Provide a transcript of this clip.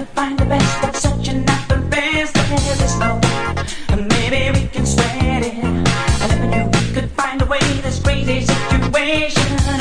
could find the best of searching out the best there is no. Maybe we can sweat it. I never knew we could find a way this crazy situation.